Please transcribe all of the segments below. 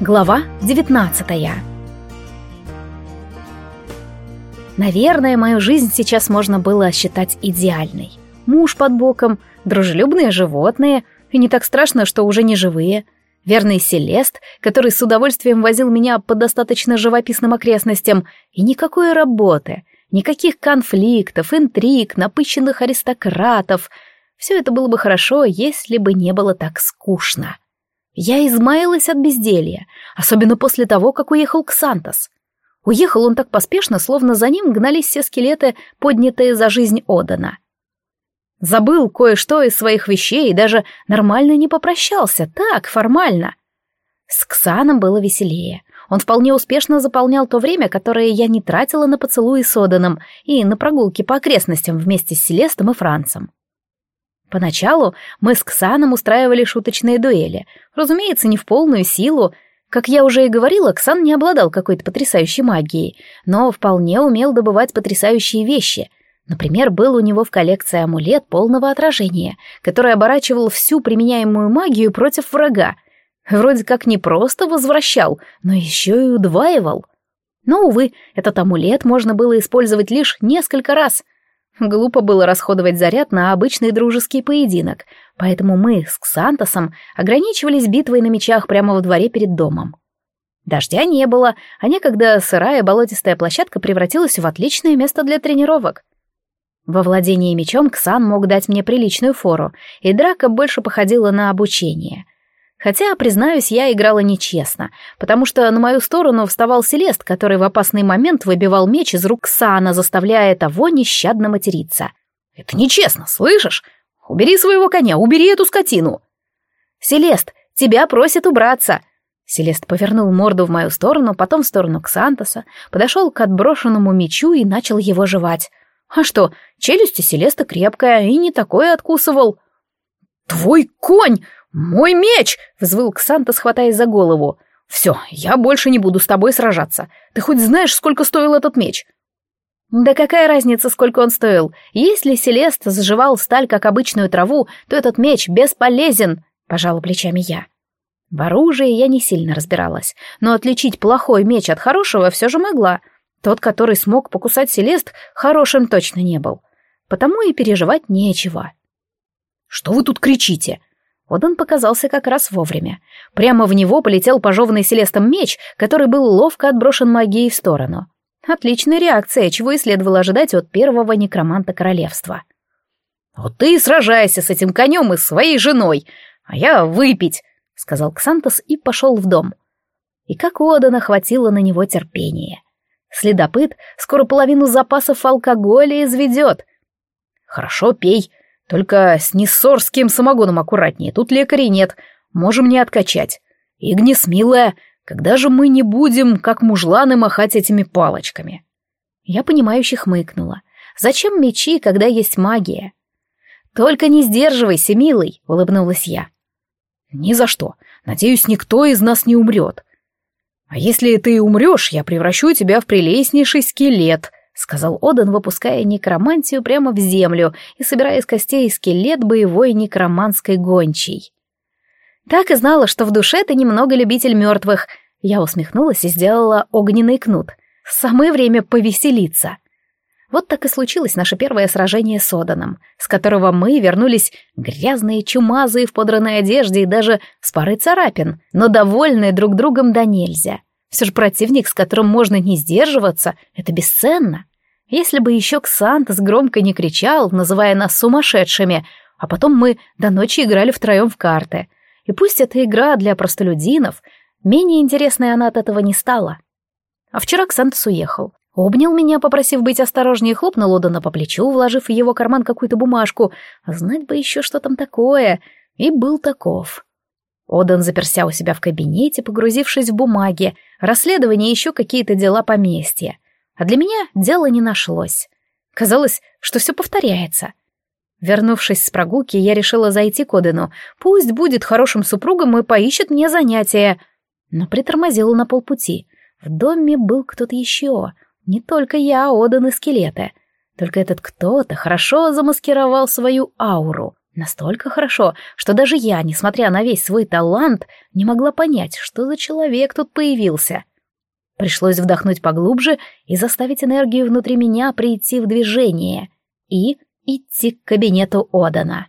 Глава 19 Наверное, мою жизнь сейчас можно было считать идеальной. Муж под боком, дружелюбные животные, и не так страшно, что уже не живые. Верный Селест, который с удовольствием возил меня по достаточно живописным окрестностям, и никакой работы, никаких конфликтов, интриг, напыщенных аристократов. Все это было бы хорошо, если бы не было так скучно. Я измаялась от безделья, особенно после того, как уехал к Сантос. Уехал он так поспешно, словно за ним гнались все скелеты, поднятые за жизнь Одана. Забыл кое-что из своих вещей и даже нормально не попрощался, так, формально. С Ксаном было веселее. Он вполне успешно заполнял то время, которое я не тратила на поцелуи с Оданом и на прогулки по окрестностям вместе с Селестом и Францем. Поначалу мы с Ксаном устраивали шуточные дуэли, разумеется, не в полную силу. Как я уже и говорила, Ксан не обладал какой-то потрясающей магией, но вполне умел добывать потрясающие вещи. Например, был у него в коллекции амулет полного отражения, который оборачивал всю применяемую магию против врага. Вроде как не просто возвращал, но еще и удваивал. Но, увы, этот амулет можно было использовать лишь несколько раз — Глупо было расходовать заряд на обычный дружеский поединок, поэтому мы с Ксантосом ограничивались битвой на мечах прямо во дворе перед домом. Дождя не было, а некогда сырая болотистая площадка превратилась в отличное место для тренировок. Во владении мечом Ксан мог дать мне приличную фору, и драка больше походила на обучение — Хотя, признаюсь, я играла нечестно, потому что на мою сторону вставал Селест, который в опасный момент выбивал меч из рук Сана, заставляя того нещадно материться. «Это нечестно, слышишь? Убери своего коня, убери эту скотину!» «Селест, тебя просят убраться!» Селест повернул морду в мою сторону, потом в сторону Ксантоса, подошел к отброшенному мечу и начал его жевать. А что, челюсти Селеста крепкая, и не такое откусывал. «Твой конь! «Мой меч!» — взвыл Ксанта, схватаясь за голову. «Все, я больше не буду с тобой сражаться. Ты хоть знаешь, сколько стоил этот меч?» «Да какая разница, сколько он стоил? Если Селест заживал сталь, как обычную траву, то этот меч бесполезен», — пожала плечами я. В оружии я не сильно разбиралась, но отличить плохой меч от хорошего все же могла. Тот, который смог покусать Селест, хорошим точно не был. Потому и переживать нечего. «Что вы тут кричите?» Одан показался как раз вовремя. Прямо в него полетел пожеванный Селестом меч, который был ловко отброшен магией в сторону. Отличная реакция, чего и следовало ожидать от первого некроманта королевства. «Вот ты и сражайся с этим конем и своей женой, а я выпить», — сказал Ксантос и пошел в дом. И как у Одана хватило на него терпения. Следопыт скоро половину запасов алкоголя изведет. «Хорошо, пей», только с нессорским самогоном аккуратнее, тут лекарей нет, можем не откачать. Игнис, милая, когда же мы не будем, как мужланы, махать этими палочками?» Я понимающе хмыкнула. «Зачем мечи, когда есть магия?» «Только не сдерживайся, милый», — улыбнулась я. «Ни за что. Надеюсь, никто из нас не умрет. А если ты умрешь, я превращу тебя в прелестнейший скелет», сказал Одан, выпуская некромантию прямо в землю и собирая из костей скелет боевой некроманской гончей. Так и знала, что в душе ты немного любитель мертвых. Я усмехнулась и сделала огненный кнут. Самое время повеселиться. Вот так и случилось наше первое сражение с Оданом, с которого мы вернулись грязные, чумазые в подранной одежде и даже с парой царапин, но довольные друг другом до нельзя. Все же противник, с которым можно не сдерживаться, это бесценно. Если бы еще Ксантос громко не кричал, называя нас сумасшедшими, а потом мы до ночи играли втроем в карты. И пусть эта игра для простолюдинов, менее интересной она от этого не стала. А вчера Ксантос уехал. Обнял меня, попросив быть осторожнее, хлопнул Одана по плечу, вложив в его карман какую-то бумажку. А знать бы еще, что там такое. И был таков. Одан заперся у себя в кабинете, погрузившись в бумаги, расследование и еще какие-то дела поместья. А для меня дела не нашлось. Казалось, что все повторяется. Вернувшись с прогулки, я решила зайти к Одену. Пусть будет хорошим супругом и поищет мне занятия. Но притормозила на полпути. В доме был кто-то еще. Не только я, Оден и скелеты. Только этот кто-то хорошо замаскировал свою ауру. Настолько хорошо, что даже я, несмотря на весь свой талант, не могла понять, что за человек тут появился. Пришлось вдохнуть поглубже и заставить энергию внутри меня прийти в движение и идти к кабинету Одана.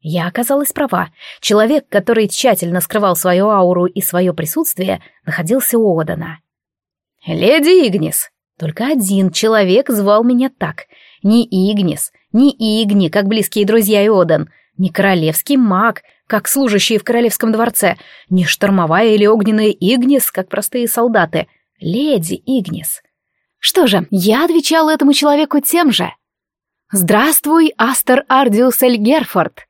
Я оказалась права. Человек, который тщательно скрывал свою ауру и свое присутствие, находился у Одана. «Леди Игнис!» Только один человек звал меня так. Не Игнис, не Игни, как близкие друзья Иодан, не королевский маг, как служащие в королевском дворце, не штормовая или огненная Игнис, как простые солдаты. Леди Игнис. Что же, я отвечала этому человеку тем же. «Здравствуй, Астер Ардиус Эльгерфорд!»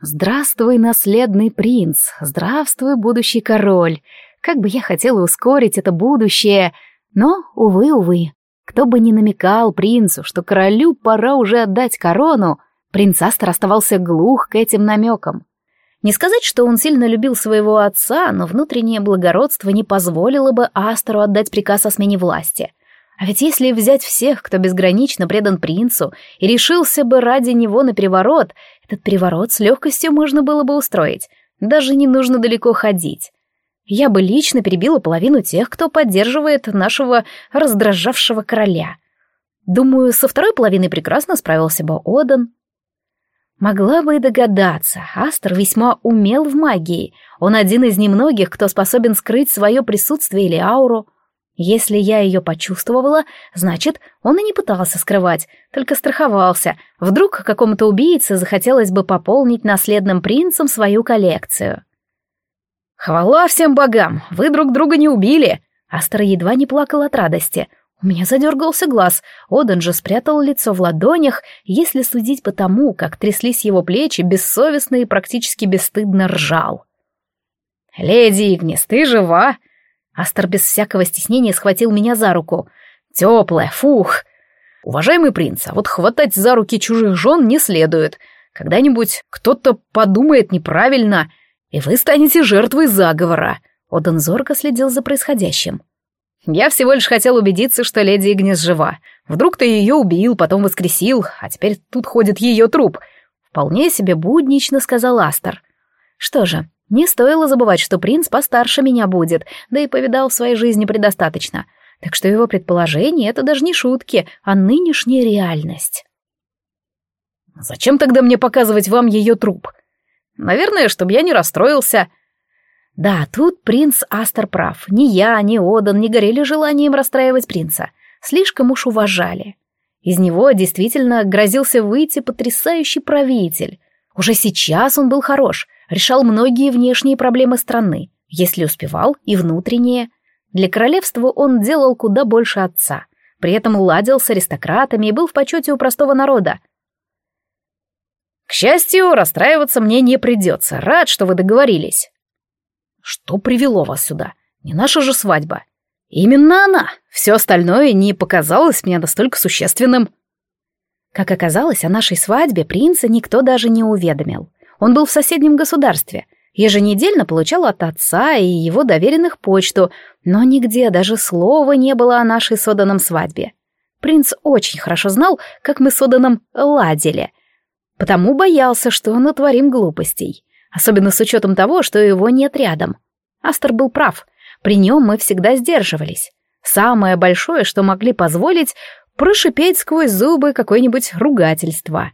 «Здравствуй, наследный принц! Здравствуй, будущий король! Как бы я хотела ускорить это будущее!» Но, увы, увы, кто бы ни намекал принцу, что королю пора уже отдать корону, принц Астер оставался глух к этим намекам. Не сказать, что он сильно любил своего отца, но внутреннее благородство не позволило бы Астеру отдать приказ о смене власти. А ведь если взять всех, кто безгранично предан принцу и решился бы ради него на переворот, этот переворот с легкостью можно было бы устроить. Даже не нужно далеко ходить. Я бы лично перебила половину тех, кто поддерживает нашего раздражавшего короля. Думаю, со второй половиной прекрасно справился бы Одан. Могла бы и догадаться, Астер весьма умел в магии. Он один из немногих, кто способен скрыть свое присутствие или ауру. Если я ее почувствовала, значит, он и не пытался скрывать, только страховался. Вдруг какому-то убийце захотелось бы пополнить наследным принцем свою коллекцию. «Хвала всем богам! Вы друг друга не убили!» Астер едва не плакал от радости. У меня задергался глаз. Оден же спрятал лицо в ладонях, если судить по тому, как тряслись его плечи, бессовестно и практически бесстыдно ржал. «Леди Игнис, ты жива?» Астер без всякого стеснения схватил меня за руку. «Теплая, фух!» «Уважаемый принц, а вот хватать за руки чужих жен не следует. Когда-нибудь кто-то подумает неправильно...» и вы станете жертвой заговора». Оден зорко следил за происходящим. «Я всего лишь хотел убедиться, что леди Игнис жива. Вдруг ты ее убил, потом воскресил, а теперь тут ходит ее труп». Вполне себе буднично сказал Астер. «Что же, не стоило забывать, что принц постарше меня будет, да и повидал в своей жизни предостаточно. Так что его предположение — это даже не шутки, а нынешняя реальность». «Зачем тогда мне показывать вам ее труп?» Наверное, чтобы я не расстроился. Да, тут принц Астер прав. Ни я, ни Одан не горели желанием расстраивать принца. Слишком уж уважали. Из него действительно грозился выйти потрясающий правитель. Уже сейчас он был хорош, решал многие внешние проблемы страны, если успевал, и внутренние. Для королевства он делал куда больше отца. При этом ладил с аристократами и был в почете у простого народа. К счастью, расстраиваться мне не придется. Рад, что вы договорились. Что привело вас сюда? Не наша же свадьба. Именно она. Все остальное не показалось мне настолько существенным. Как оказалось, о нашей свадьбе принца никто даже не уведомил. Он был в соседнем государстве. Еженедельно получал от отца и его доверенных почту, но нигде даже слова не было о нашей с Оданом свадьбе. Принц очень хорошо знал, как мы с Оданом ладили, Потому боялся, что натворим глупостей. Особенно с учетом того, что его нет рядом. Астер был прав. При нем мы всегда сдерживались. Самое большое, что могли позволить, прошипеть сквозь зубы какое-нибудь ругательство.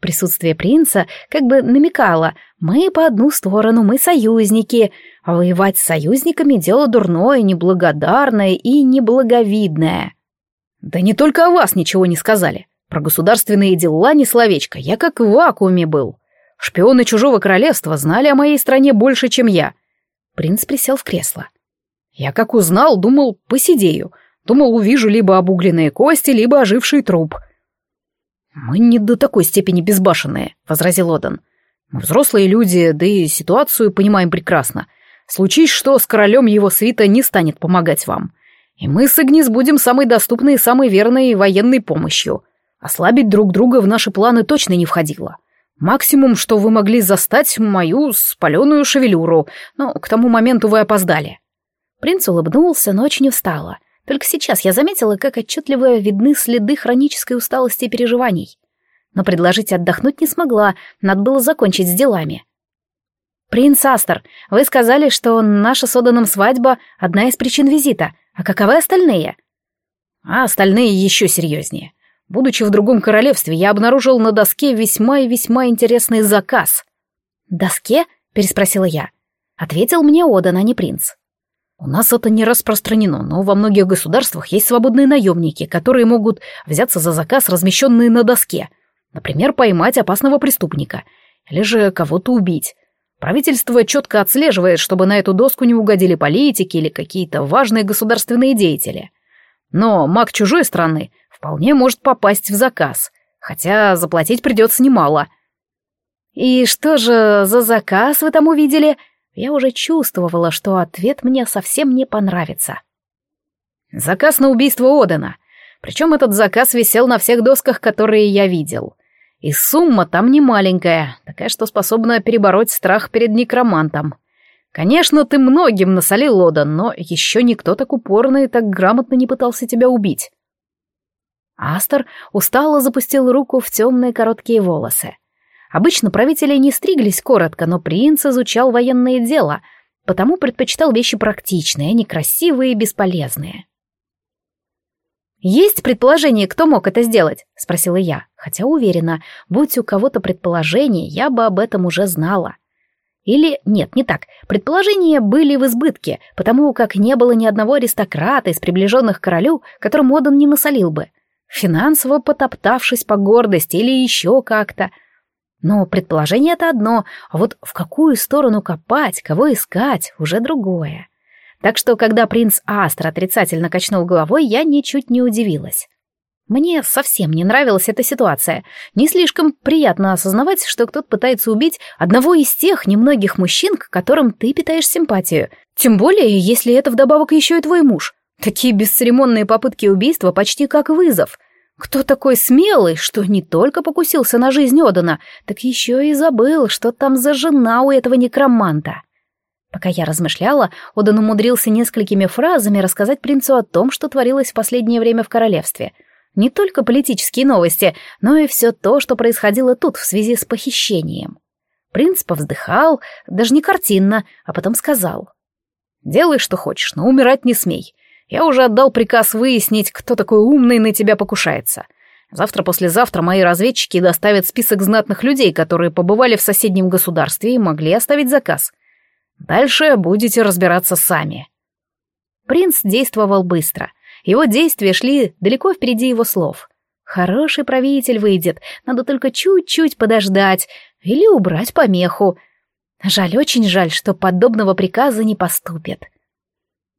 Присутствие принца как бы намекало, мы по одну сторону, мы союзники, а воевать с союзниками дело дурное, неблагодарное и неблаговидное. Да не только о вас ничего не сказали. Про государственные дела ни словечко, я как в вакууме был. Шпионы чужого королевства знали о моей стране больше, чем я. Принц присел в кресло. Я как узнал, думал, посидею. Думал, увижу либо обугленные кости, либо оживший труп. «Мы не до такой степени безбашенные», — возразил Одан. «Мы взрослые люди, да и ситуацию понимаем прекрасно. Случись что, с королем его свита не станет помогать вам. И мы с Игнис будем самой доступной и самой верной военной помощью. Ослабить друг друга в наши планы точно не входило. Максимум, что вы могли застать мою спаленную шевелюру, но к тому моменту вы опоздали. Принц улыбнулся, но очень устало. Только сейчас я заметила, как отчетливо видны следы хронической усталости и переживаний. но предложить отдохнуть не смогла, надо было закончить с делами. «Принц Астер, вы сказали, что наша с Оданом свадьба — одна из причин визита, а каковы остальные?» «А остальные еще серьезнее. Будучи в другом королевстве, я обнаружил на доске весьма и весьма интересный заказ». «Доске?» — переспросила я. Ответил мне Одан, а не принц. У нас это не распространено, но во многих государствах есть свободные наемники, которые могут взяться за заказ, размещенный на доске. Например, поймать опасного преступника. Или же кого-то убить. Правительство четко отслеживает, чтобы на эту доску не угодили политики или какие-то важные государственные деятели. Но маг чужой страны вполне может попасть в заказ, хотя заплатить придется немало. «И что же за заказ вы там увидели?» Я уже чувствовала, что ответ мне совсем не понравится. Заказ на убийство Одена. Причем этот заказ висел на всех досках, которые я видел. И сумма там не маленькая, такая, что способна перебороть страх перед некромантом. Конечно, ты многим насолил, Одан, но еще никто так упорно и так грамотно не пытался тебя убить. Астер устало запустил руку в темные короткие волосы. Обычно правители не стриглись коротко, но принц изучал военное дело, потому предпочитал вещи практичные, а не красивые и бесполезные. «Есть предположение, кто мог это сделать?» — спросила я, хотя уверена, будь у кого-то предположение, я бы об этом уже знала. Или нет, не так. Предположения были в избытке, потому как не было ни одного аристократа из приближенных королю, которым Одан не насолил бы, финансово потоптавшись по гордости или еще как-то — но предположение это одно, а вот в какую сторону копать, кого искать, уже другое. Так что, когда принц Астр отрицательно качнул головой, я ничуть не удивилась. Мне совсем не нравилась эта ситуация. Не слишком приятно осознавать, что кто-то пытается убить одного из тех немногих мужчин, к которым ты питаешь симпатию. Тем более, если это вдобавок еще и твой муж. Такие бесцеремонные попытки убийства почти как вызов — кто такой смелый, что не только покусился на жизнь Одана, так еще и забыл, что там за жена у этого некроманта? Пока я размышляла, Одан умудрился несколькими фразами рассказать принцу о том, что творилось в последнее время в королевстве. Не только политические новости, но и все то, что происходило тут в связи с похищением. Принц повздыхал, даже не картинно, а потом сказал. «Делай, что хочешь, но умирать не смей. Я уже отдал приказ выяснить, кто такой умный на тебя покушается. Завтра-послезавтра мои разведчики доставят список знатных людей, которые побывали в соседнем государстве и могли оставить заказ. Дальше будете разбираться сами». Принц действовал быстро. Его действия шли далеко впереди его слов. Хороший правитель выйдет, надо только чуть-чуть подождать или убрать помеху. Жаль, очень жаль, что подобного приказа не поступит.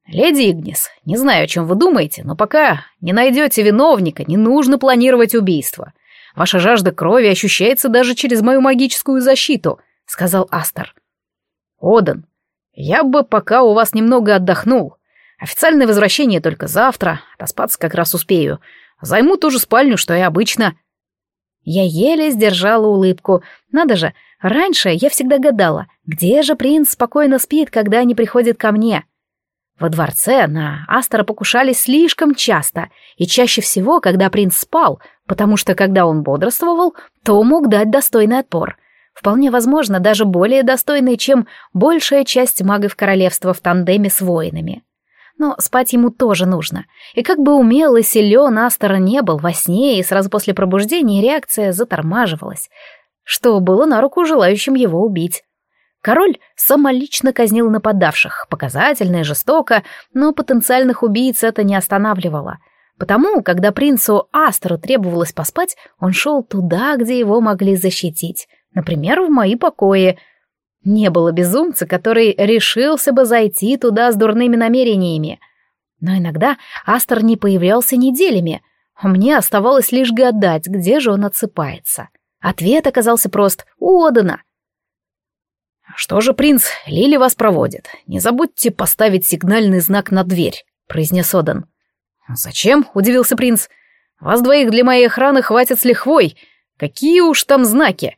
«Леди Игнис, не знаю, о чем вы думаете, но пока не найдете виновника, не нужно планировать убийство. Ваша жажда крови ощущается даже через мою магическую защиту», — сказал Астер. «Одан, я бы пока у вас немного отдохнул. Официальное возвращение только завтра, отоспаться как раз успею. Займу ту же спальню, что и обычно». Я еле сдержала улыбку. Надо же, раньше я всегда гадала, где же принц спокойно спит, когда не приходит ко мне. Во дворце на Астора покушались слишком часто, и чаще всего, когда принц спал, потому что когда он бодрствовал, то мог дать достойный отпор. Вполне возможно, даже более достойный, чем большая часть магов королевства в тандеме с воинами. Но спать ему тоже нужно. И как бы умел и силен Астора не был во сне, и сразу после пробуждения реакция затормаживалась, что было на руку желающим его убить. Король самолично казнил нападавших, показательно и жестоко, но потенциальных убийц это не останавливало. Потому, когда принцу Астеру требовалось поспать, он шел туда, где его могли защитить, например, в мои покои. Не было безумца, который решился бы зайти туда с дурными намерениями. Но иногда Астер не появлялся неделями, мне оставалось лишь гадать, где же он отсыпается. Ответ оказался прост — у Одена — «Что же, принц, Лили вас проводит. Не забудьте поставить сигнальный знак на дверь», — произнес Одан. «Зачем?» — удивился принц. «Вас двоих для моей охраны хватит с лихвой. Какие уж там знаки?»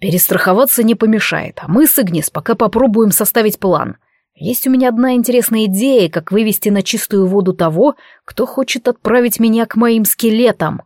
«Перестраховаться не помешает, а мы с Игнис пока попробуем составить план. Есть у меня одна интересная идея, как вывести на чистую воду того, кто хочет отправить меня к моим скелетам».